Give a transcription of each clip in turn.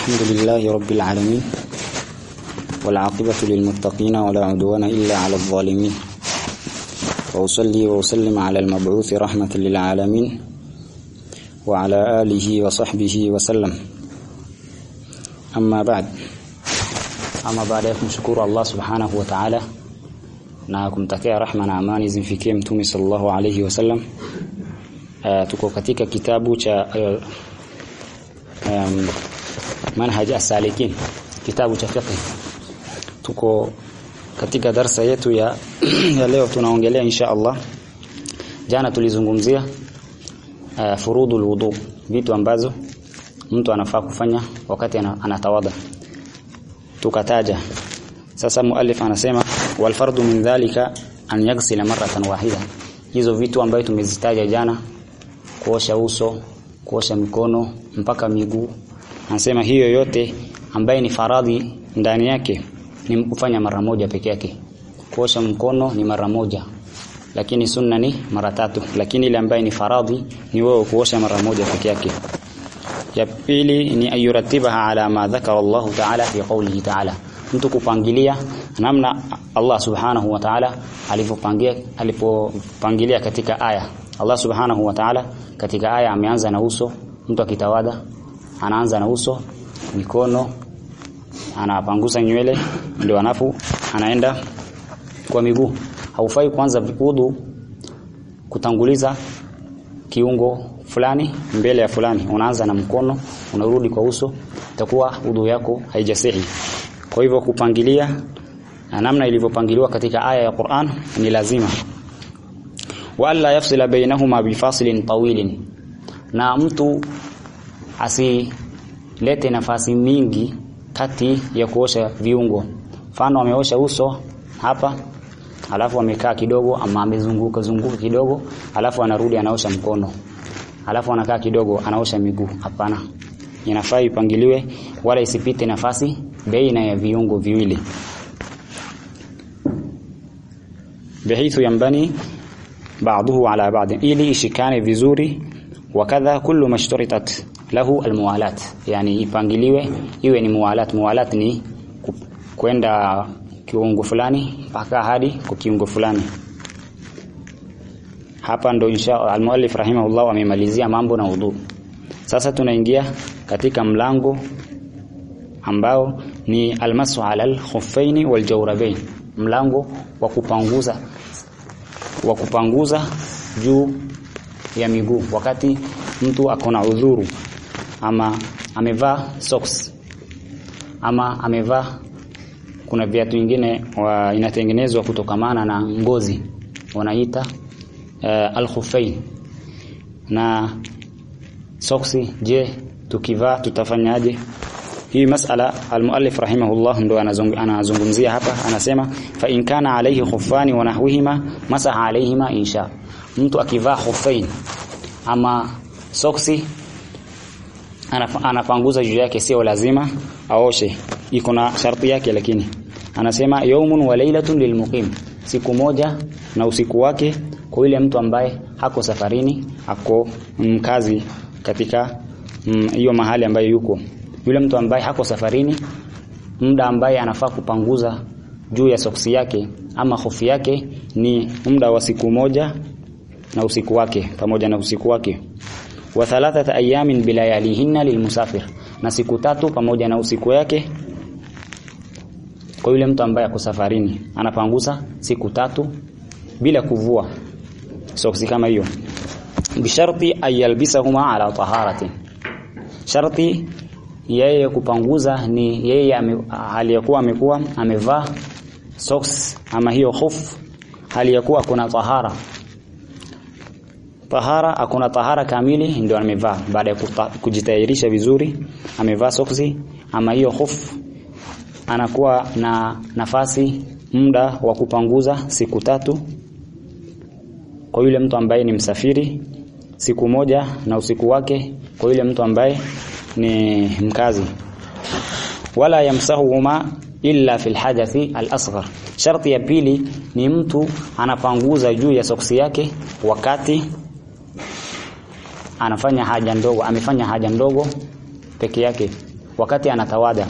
الحمد لله رب العالمين والعاقبة للمتقين ولا عدوان إلا على الظالمين. وأصلي وأسلم على المبعوث رحمة للعالمين وعلى آله وصحبه وسلم. أما بعد أما بعد يكم شكور الله سبحانه وتعالى. ناكم تكيا رحمة نعماني زنفكي تومي صلى الله عليه وسلم. آه، تكو كتيك كتابو manhaj as-salikin kitabu cha fiqh. Tuko katika darsa yetu ya, ya leo tunaongelea insha Allah. Jana tulizungumzia uh, furudul wudu vitu ambazo mtu anafaa kufanya wakati anatawadha tukataja. Sasa muallif anasema wal fardu min dhalika an yaghsila maratan wahida. Hizo vitu ambayo tumezitaja jana kuosha uso kuosha mikono mpaka miguu anasema hiyo yote ambaye ni faradhi ndani yake ni kufanya mara moja peke yake. Kuosha mkono ni mara moja lakini sunna ni mara tatu. Lakini ile ambaye ni faradhi ni wewe kuosha mara moja peke yake. Ya pili ni ayuratibaha ala ma dhakara Allah ta'ala fi qawlihi ta'ala. Mtu kupangilia namna Allah subhanahu wa ta'ala alivyopangia alipopangilia katika aya. Allah subhanahu wa ta'ala katika aya ameanza na uso mtu akitawada anaanza na uso mikono anapangusa nywele ndio anafu anaenda kwa miguu. Haufai kuanza vikudu kutanguliza kiungo fulani mbele ya fulani. Unaanza na mkono unarudi kwa uso itakuwa udhu yako haijasihi kwa hivyo kupangilia na namna ilivyopangiliwa katika aya ya Qur'an ni lazima. Wala yafsila bainahuma bifasilin tawilin. Na mtu asilete nafasi mingi kati ya kuosha viungo. Mfano ameosha uso hapa alafu amekaa kidogo ama amezunguka zunguka kidogo alafu anarudi anaosha mkono alafu anakaa kidogo anaosha miguu. Hapana inafaa ipangiliwe wala isipite nafasi baina ya viungo viwili. Bihithu yambani ba'dahu ala ba'd ili ishikane vizuri. Wakadha kullu mashtaritat lahu almuwalat yani ipangiliwe iwe ni muwalat muwalat ni kwenda kiungo fulani mpaka hadi kwa kiungo fulani. Hapa ndo insha almuallif rahimahullah amemalizia mambo na udhu sasa tunaingia katika mlango ambao ni almasu ala al-khuffaini mlango wa kupanguza wa kupanguza juu ya miguu wakati mtu akona udhuru ama amevaa socks. Ama amevaa kuna viatu vingine inatengenezwa kutokamana na ngozi wanaita uh, al-khuffain na soksi je tukivaa tutafanyaje? Hii masala al-muallif rahimahullah ndo anazungumzia hapa. Anasema fa in kana alayhi khuffani wa nahwihima masaha alayhima insha. Mtu akivaa khuffain ama soksi anapanguza juu yake sio lazima aoshe. Iko na sharti yake lakini. Anasema yawmun wa laylatun lilmuqim siku moja na usiku wake kwa yule mtu ambaye hako safarini ako mkazi katika hiyo mm, mahali ambayo yuko. Yule mtu ambaye hako safarini muda ambaye anafaa kupanguza juu ya soksi yake ama hofu yake ni muda wa siku moja na usiku wake pamoja na usiku wake wa thalathata ayamin bilayalihinna lilmusafir na siku tatu pamoja na usiku yake kwa yule mtu ambaye ako safarini anapanguza siku tatu bila kuvua soksi kama hiyo. Bisharti ayalbisahuma ala taharati sharti yeye kupanguza ni yeye aliyekuwa amekuwa amevaa socks ama hiyo khuf hali yakuwa kuna tahara tahara akuna tahara kamili ndio amevaa. Baada ya kujitayarisha vizuri amevaa soksi ama hiyo hofu anakuwa na nafasi muda wa kupanguza siku tatu. Kwa yule mtu ambaye ni msafiri siku moja na usiku wake kwa yule mtu ambaye ni mkazi. Wala yamsahuhuma illa fil hadathi al-asghar sharti ya pili ni mtu anapanguza juu ya soksi yake wakati anafanya haja ndogo amefanya haja ndogo peke yake. Wakati anatawada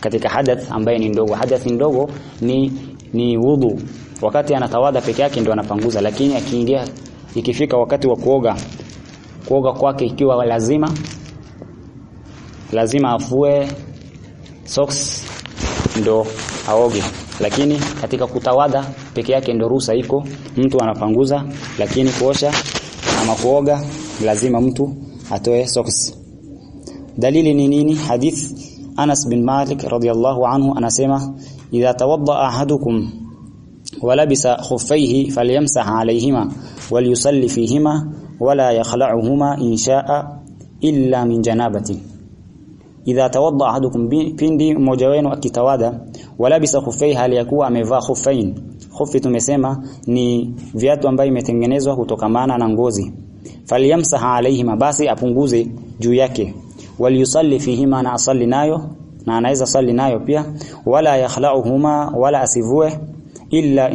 katika hadath ambaye ni ndogo. Hadath ndogo ni ni wudhu wakati anatawadha peke yake ndio anapanguza. Lakini akiingia ikifika wakati wa kuoga kuoga kwake ikiwa lazima lazima afue socks ndo aoge. Lakini katika kutawadha peke yake ndo ruhusa iko. Mtu anapanguza lakini kuosha ama kuoga lazima mtu atoe socks. Dalili ni nini? Hadith Anas bin Malik radiyallahu anhu anasema idha tawadda ahadukum wa labisa khuffayhi falyamsah alayhima walyusalli fihima wala yakhla'uhuma in sha'a illa min janabati idha tawadda ahadukum pindi mmoja wenu akitawada walabisa khuffaihi hali yakuwa amevaa khuffain. Khuffi tumesema ni viatu ambavyo imetengenezwa kutokana na ngozi. Falyamsaha alaihima basi apunguze juu yake waliyusalli fihima na asalli nayo na anaweza sali nayo pia wala yakhlauhuma wala asivue illa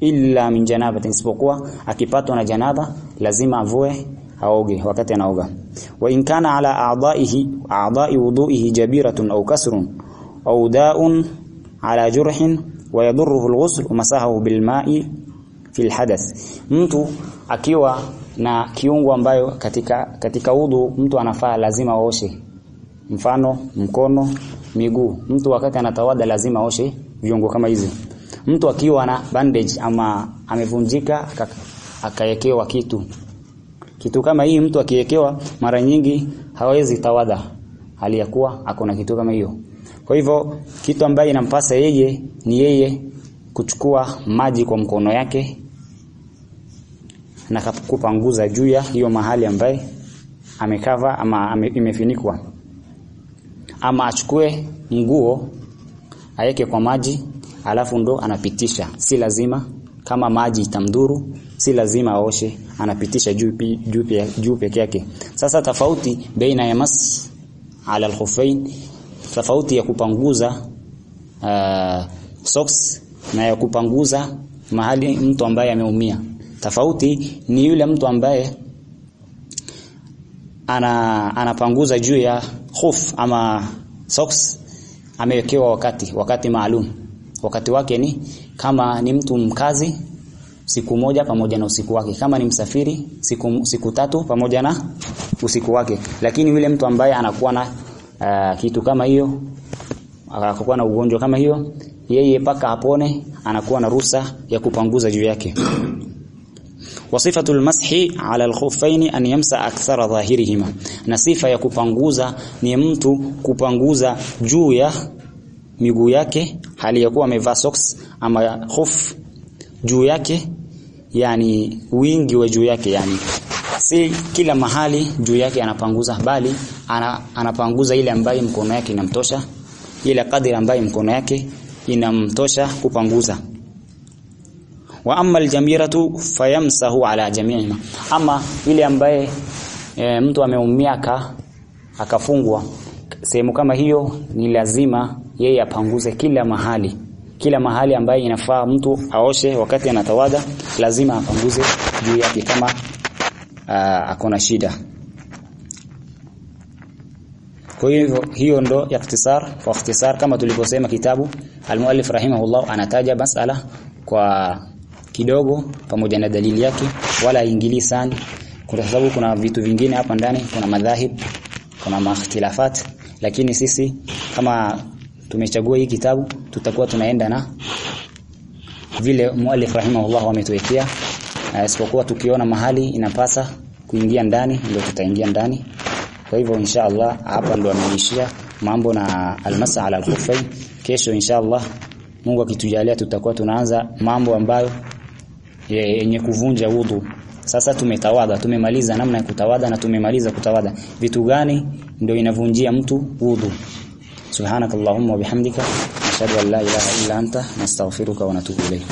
illa min janabati isipokuwa akipatwa na janaba lazima avue aoge wakati anaoga wa in kana ala a'dha'ihi a'dha'i wudu'ihi jabiratun aw kasrun aw da'un ala jurhin wa yadurruhu al-ghusl masahahu bil ma'i fil hadath mtu akiwa na kiungo ambayo katika katika udhu mtu anafaa lazima aoshe. Mfano mkono miguu. Mtu wakati anatawada lazima aoshe viungo kama hizi. Mtu akiwa na bandage ama amevunjika akayekewa kitu. Kitu kama hii mtu akiwekewa mara nyingi hawezi tawada. Hali ya kuwa akona kitu kama hiyo. Kwa hivyo kitu ambaye inampasa yeye ni yeye kuchukua maji kwa mkono yake na kupanguza juu ya hiyo mahali ambaye amekava ama ame, imefinikwa. Ama achukue nguo aeke kwa maji alafu ndo anapitisha. Si lazima kama maji itamdhuru si lazima aoshe anapitisha juu juu juu peke yake. Sasa tofauti baina ya mas ala al-khuffain tofauti ya kupanguza uh, socks na ya kupanguza mahali mtu ambaye ameumia tofauti ni yule mtu ambaye ana anapanguza juu ya khuf ama socks amewekewa wakati wakati maalum. Wakati wake ni kama ni mtu mkazi siku moja pamoja na usiku wake. Kama ni msafiri siku siku tatu pamoja na usiku wake. Lakini yule mtu ambaye anakuwa na uh, kitu kama hiyo akakuwa na ugonjwa kama hiyo yeye paka apone anakuwa na ruhusa ya kupanguza juu yake wasifatul mashi ala alkhuffaini an yamsa akthara dhahirihima. Na sifa ya kupanguza ni mtu kupanguza juu ya miguu yake hali ya kuwa amevaa socks ama khuf juu yake yani wingi wa juu yake yani. Si kila mahali juu yake anapanguza bali ana, anapanguza ile ambayo mkono yake inamtosha ile kadri ambayo mkono yake inamtosha kupanguza wa amma aljamiratu fayamsahu ala jami'ima ama ile ambaye e, mtu ameumia ka akafungwa sehemu kama hiyo ni lazima yeye apanguze kila mahali. Kila mahali ambaye inafaa mtu aoshe wakati anatawada lazima apanguze juu yake kama akona shida. Kwa hivyo hiyo ndo ikhtisar. Kwa ikhtisar kama tulivyosema kitabu al-muallif rahimahullah anataja masala kwa kidogo pamoja na dalili yake wala ingili sana. Kwa sababu kuna vitu vingine hapa ndani kuna madhahib kuna makhtilafat. Lakini sisi kama tumechagua hii kitabu tutakuwa tunaenda na vile muallif rahimahullah ametuwekea isipokuwa tukiona mahali inapasa kuingia ndani ndio tutaingia ndani. Kwa hivyo insha Allah hapa ndo ameishia mambo na almasa ala alkhufay kesho insha Allah Mungu akitujalia tutakuwa tunaanza mambo ambayo yenye kuvunja udhu sasa tumetawada tumemaliza namna ya kutawada na tumemaliza kutawada. Vitu gani ndio inavunjia mtu udhu subhanakallahumma wa bihamdika ashhadu an la ilaha illa anta nastaghfiruka wa natubu ilayk